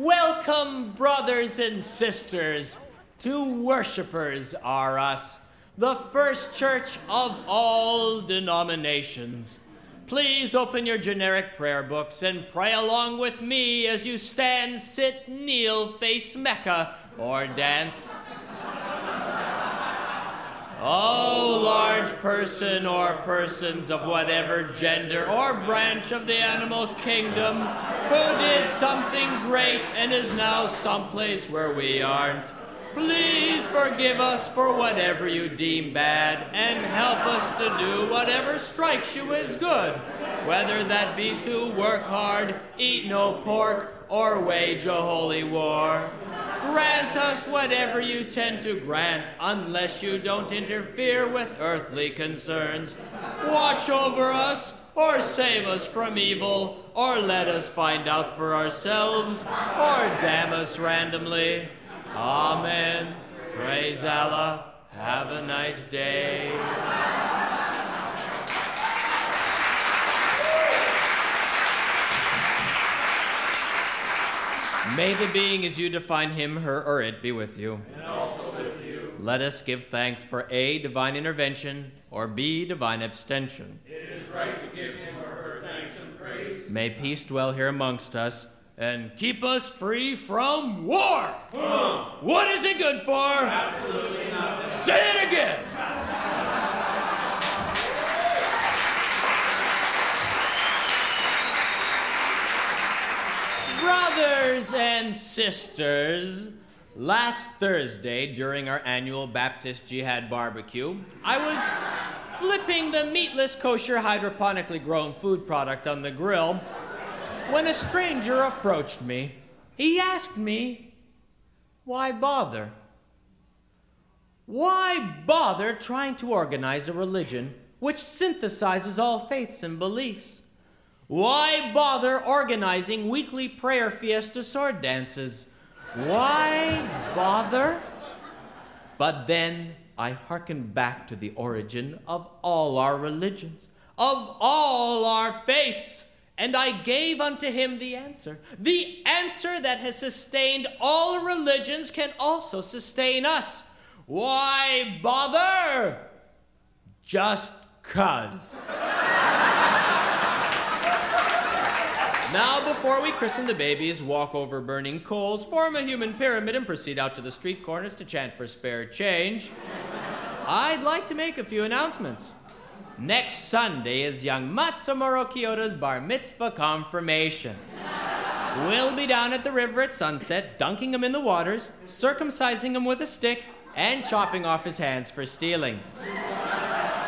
Welcome, brothers and sisters, to Worshippers Are Us, the first church of all denominations. Please open your generic prayer books and pray along with me as you stand, sit, kneel, face Mecca, or dance. Oh, large person or persons of whatever gender or branch of the animal kingdom who did something great and is now someplace where we aren't. Please forgive us for whatever you deem bad and help us to do whatever strikes you as good, whether that be to work hard, eat no pork, or wage a holy war. Grant us whatever you tend to grant, unless you don't interfere with earthly concerns. Watch over us, or save us from evil, or let us find out for ourselves, or damn us randomly. Amen. Praise Allah. Have a nice day. May the being as you define him, her, or it be with you. And also with you. Let us give thanks for A, divine intervention, or B, divine abstention. It is right to give him or her thanks and praise. May peace dwell here amongst us and keep us free from war. What is it good for? Absolutely nothing. Say it again. Brothers and sisters, last Thursday during our annual Baptist Jihad barbecue, I was flipping the meatless kosher hydroponically grown food product on the grill when a stranger approached me. He asked me, Why bother? Why bother trying to organize a religion which synthesizes all faiths and beliefs? Why bother organizing weekly prayer fiesta sword dances? Why bother? But then I hearkened back to the origin of all our religions, of all our faiths, and I gave unto him the answer. The answer that has sustained all religions can also sustain us. Why bother? Just cuz. Now, before we christen the babies, walk over burning coals, form a human pyramid, and proceed out to the street corners to chant for spare change, I'd like to make a few announcements. Next Sunday is young Matsumoro Kyoto's bar mitzvah confirmation. We'll be down at the river at sunset, dunking him in the waters, circumcising him with a stick, and chopping off his hands for stealing.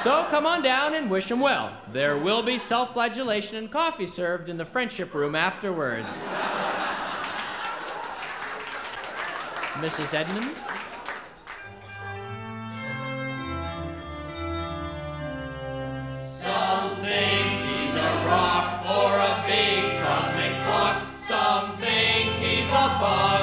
So come on down and wish him well. There will be self flagellation and coffee served in the friendship room afterwards. Mrs. Edmonds? Some think he's a rock or a big cosmic clock. Some think he's a bug